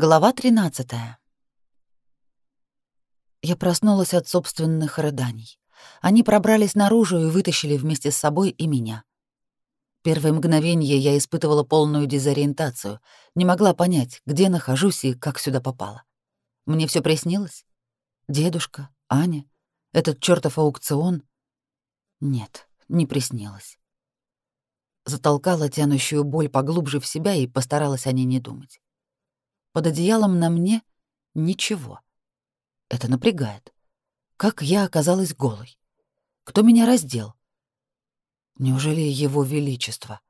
Глава 13. Я проснулась от собственных рыданий. Они пробрались наружу и вытащили вместе с собой и меня. Первые мгновения я испытывала полную дезориентацию, не могла понять, где нахожусь и как сюда попала. Мне все приснилось? Дедушка, Аня, этот чертов аукцион? Нет, не приснилось. Затолкала тянущую боль поглубже в себя и постаралась о ней не думать. Под одеялом на мне ничего. Это напрягает. Как я оказалась голой? Кто меня раздел? Неужели его величество?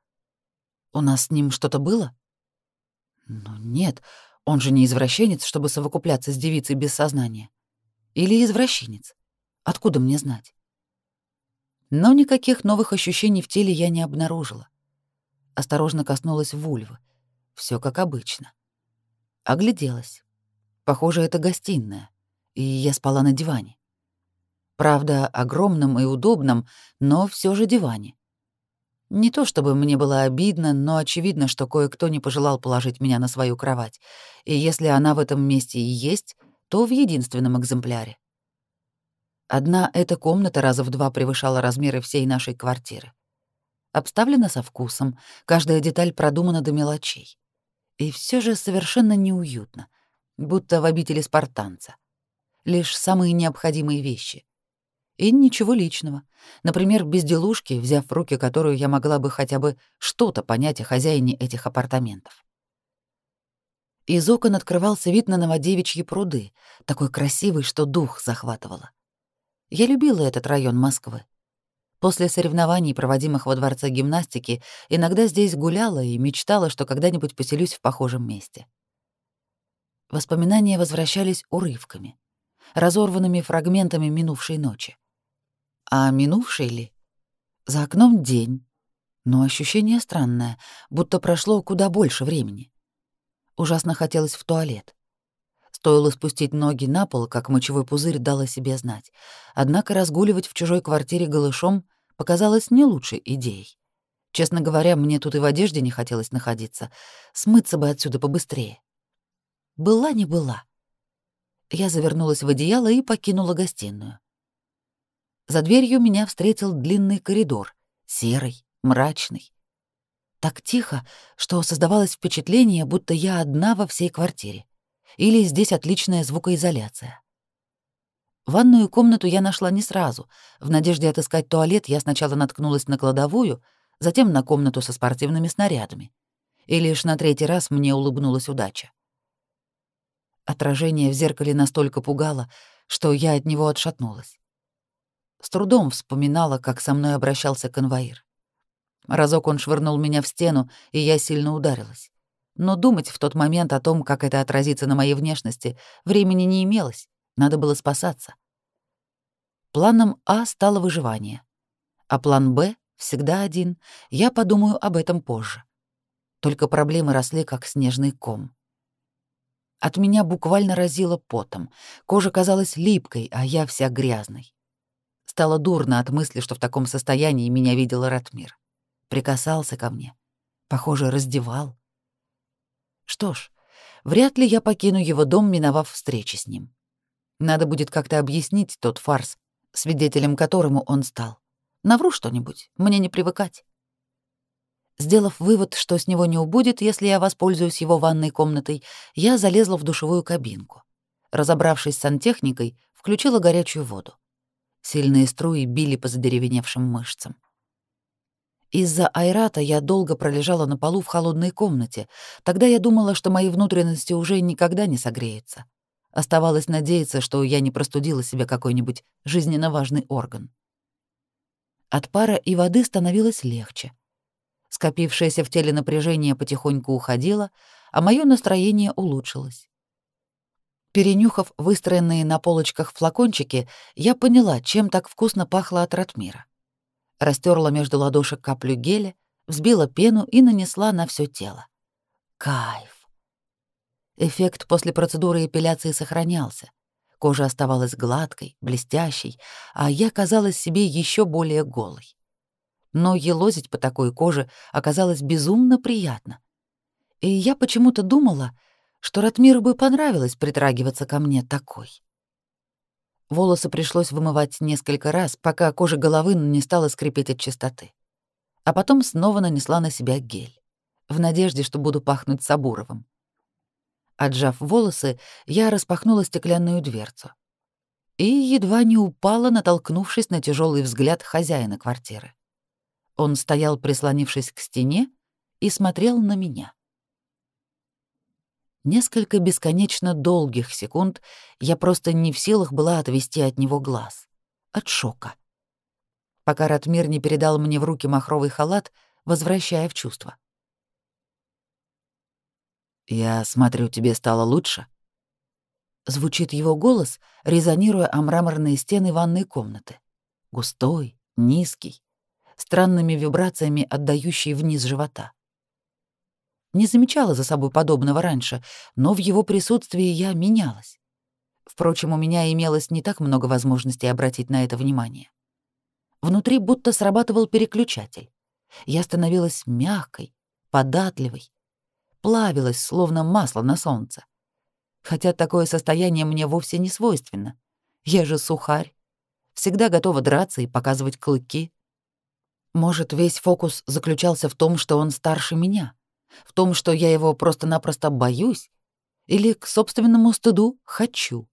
У нас с ним что-то было? Ну нет, он же не извращенец, чтобы совокупляться с девицей без сознания. Или извращенец. Откуда мне знать? Но никаких новых ощущений в теле я не обнаружила. Осторожно коснулась вульвы. Все как обычно. Огляделась. Похоже, это гостиная, и я спала на диване. Правда, огромном и удобном, но все же диване. Не то чтобы мне было обидно, но очевидно, что кое-кто не пожелал положить меня на свою кровать, и если она в этом месте и есть, то в единственном экземпляре. Одна эта комната раза в два превышала размеры всей нашей квартиры. Обставлена со вкусом, каждая деталь продумана до мелочей. И все же совершенно неуютно, будто в обители спартанца. Лишь самые необходимые вещи. И ничего личного. Например, безделушки, взяв в руки которую я могла бы хотя бы что-то понять о хозяине этих апартаментов. Из окон открывался вид на Новодевичьи пруды, такой красивый, что дух захватывало. Я любила этот район Москвы. После соревнований, проводимых во дворце гимнастики, иногда здесь гуляла и мечтала, что когда-нибудь поселюсь в похожем месте. Воспоминания возвращались урывками, разорванными фрагментами минувшей ночи. А минувшей ли? За окном день, но ощущение странное, будто прошло куда больше времени. Ужасно хотелось в туалет. Стоило спустить ноги на пол, как мочевой пузырь дал о себе знать. Однако разгуливать в чужой квартире голышом показалось не лучшей идеей. Честно говоря, мне тут и в одежде не хотелось находиться. Смыться бы отсюда побыстрее. Была не была. Я завернулась в одеяло и покинула гостиную. За дверью меня встретил длинный коридор, серый, мрачный. Так тихо, что создавалось впечатление, будто я одна во всей квартире или здесь отличная звукоизоляция. Ванную комнату я нашла не сразу. В надежде отыскать туалет я сначала наткнулась на кладовую, затем на комнату со спортивными снарядами. И лишь на третий раз мне улыбнулась удача. Отражение в зеркале настолько пугало, что я от него отшатнулась. С трудом вспоминала, как со мной обращался конвоир. Разок он швырнул меня в стену, и я сильно ударилась но думать в тот момент о том, как это отразится на моей внешности, времени не имелось, надо было спасаться. Планом А стало выживание, а план Б всегда один, я подумаю об этом позже. Только проблемы росли, как снежный ком. От меня буквально разило потом, кожа казалась липкой, а я вся грязной. Стало дурно от мысли, что в таком состоянии меня видел Ратмир. Прикасался ко мне, похоже, раздевал. Что ж, вряд ли я покину его дом, миновав встречи с ним. Надо будет как-то объяснить тот фарс, свидетелем которому он стал. Навру что-нибудь, мне не привыкать. Сделав вывод, что с него не убудет, если я воспользуюсь его ванной комнатой, я залезла в душевую кабинку. Разобравшись с сантехникой, включила горячую воду. Сильные струи били по задеревеневшим мышцам. Из-за айрата я долго пролежала на полу в холодной комнате. Тогда я думала, что мои внутренности уже никогда не согреются. Оставалось надеяться, что я не простудила себе какой-нибудь жизненно важный орган. От пара и воды становилось легче. Скопившееся в теле напряжение потихоньку уходило, а мое настроение улучшилось. Перенюхав выстроенные на полочках флакончики, я поняла, чем так вкусно пахло от Ратмира растерла между ладошек каплю геля, взбила пену и нанесла на все тело. Кайф. Эффект после процедуры эпиляции сохранялся. Кожа оставалась гладкой, блестящей, а я казалась себе еще более голой. Но елозить по такой коже оказалось безумно приятно. И я почему-то думала, что Ратмиру бы понравилось притрагиваться ко мне такой. Волосы пришлось вымывать несколько раз, пока кожа головы не стала скрипеть от чистоты. А потом снова нанесла на себя гель, в надежде, что буду пахнуть Сабуровым. Отжав волосы, я распахнула стеклянную дверцу и едва не упала, натолкнувшись на тяжелый взгляд хозяина квартиры. Он стоял, прислонившись к стене, и смотрел на меня. Несколько бесконечно долгих секунд я просто не в силах была отвести от него глаз. От шока. Пока Ратмир не передал мне в руки махровый халат, возвращая в чувство. «Я смотрю, тебе стало лучше?» Звучит его голос, резонируя о мраморные стены ванной комнаты. Густой, низкий, странными вибрациями отдающий вниз живота. Не замечала за собой подобного раньше, но в его присутствии я менялась. Впрочем, у меня имелось не так много возможностей обратить на это внимание. Внутри будто срабатывал переключатель. Я становилась мягкой, податливой, плавилась, словно масло на солнце. Хотя такое состояние мне вовсе не свойственно. Я же сухарь, всегда готова драться и показывать клыки. Может, весь фокус заключался в том, что он старше меня — в том, что я его просто-напросто боюсь или к собственному стыду хочу.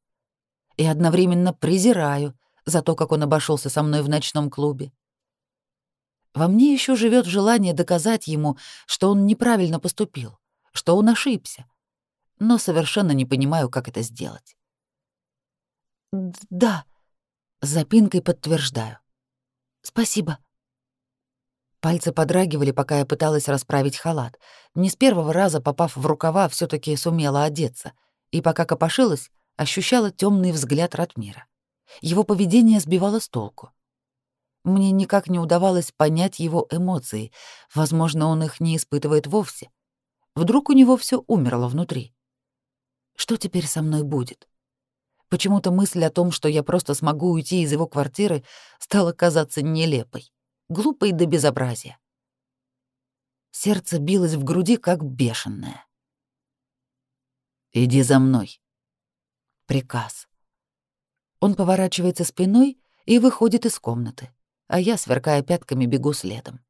И одновременно презираю за то, как он обошелся со мной в ночном клубе. Во мне еще живет желание доказать ему, что он неправильно поступил, что он ошибся, но совершенно не понимаю, как это сделать. «Да», — запинкой подтверждаю. «Спасибо». Пальцы подрагивали, пока я пыталась расправить халат. Не с первого раза, попав в рукава, все таки сумела одеться. И пока копошилась, ощущала темный взгляд Ратмира. Его поведение сбивало с толку. Мне никак не удавалось понять его эмоции. Возможно, он их не испытывает вовсе. Вдруг у него все умерло внутри. Что теперь со мной будет? Почему-то мысль о том, что я просто смогу уйти из его квартиры, стала казаться нелепой глупой до безобразия. Сердце билось в груди, как бешеное. «Иди за мной». Приказ. Он поворачивается спиной и выходит из комнаты, а я, сверкая пятками, бегу следом.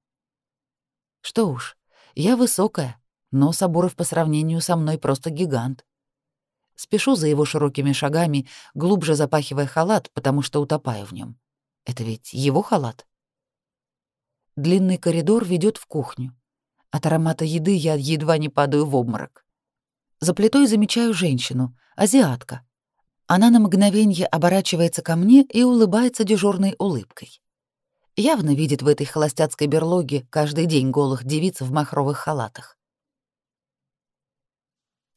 Что уж, я высокая, но Сабуров по сравнению со мной просто гигант. Спешу за его широкими шагами, глубже запахивая халат, потому что утопаю в нем. Это ведь его халат. Длинный коридор ведет в кухню. От аромата еды я едва не падаю в обморок. За плитой замечаю женщину, азиатка. Она на мгновение оборачивается ко мне и улыбается дежурной улыбкой. Явно видит в этой холостяцкой берлоге каждый день голых девиц в махровых халатах.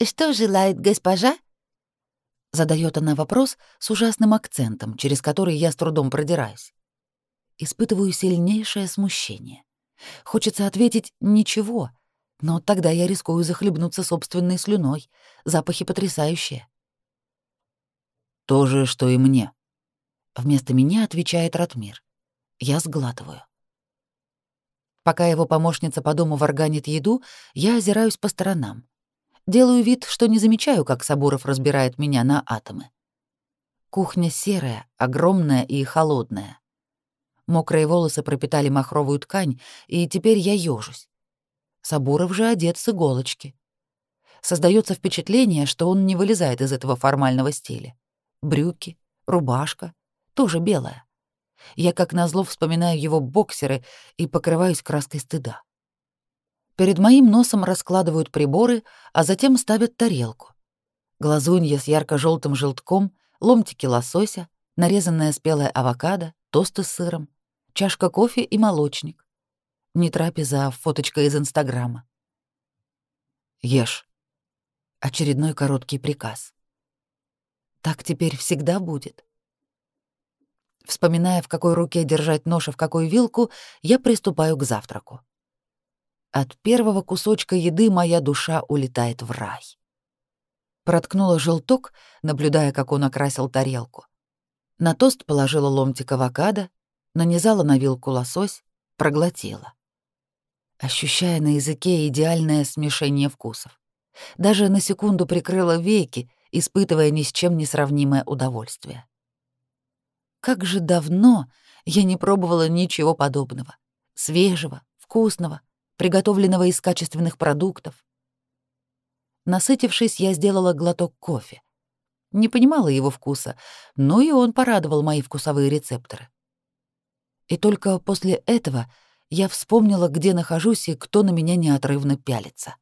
«Что желает госпожа?» Задает она вопрос с ужасным акцентом, через который я с трудом продираюсь испытываю сильнейшее смущение. Хочется ответить «ничего», но тогда я рискую захлебнуться собственной слюной. Запахи потрясающие. «То же, что и мне», — вместо меня отвечает Ратмир. Я сглатываю. Пока его помощница по дому варганит еду, я озираюсь по сторонам. Делаю вид, что не замечаю, как Сабуров разбирает меня на атомы. Кухня серая, огромная и холодная. Мокрые волосы пропитали махровую ткань, и теперь я ёжусь. Сабуров же одет с иголочки. Создается впечатление, что он не вылезает из этого формального стиля. Брюки, рубашка, тоже белая. Я как назло вспоминаю его боксеры и покрываюсь краской стыда. Перед моим носом раскладывают приборы, а затем ставят тарелку. Глазунья с ярко желтым желтком, ломтики лосося, нарезанная спелая авокадо, тосты с сыром, чашка кофе и молочник. Не трапеза, а фоточка из Инстаграма. Ешь. Очередной короткий приказ. Так теперь всегда будет. Вспоминая, в какой руке держать нож, а в какую вилку, я приступаю к завтраку. От первого кусочка еды моя душа улетает в рай. Проткнула желток, наблюдая, как он окрасил тарелку. На тост положила ломтик авокадо, нанизала на вилку лосось, проглотила. Ощущая на языке идеальное смешение вкусов. Даже на секунду прикрыла веки, испытывая ни с чем не сравнимое удовольствие. Как же давно я не пробовала ничего подобного. Свежего, вкусного, приготовленного из качественных продуктов. Насытившись, я сделала глоток кофе. Не понимала его вкуса, но и он порадовал мои вкусовые рецепторы. И только после этого я вспомнила, где нахожусь и кто на меня неотрывно пялится.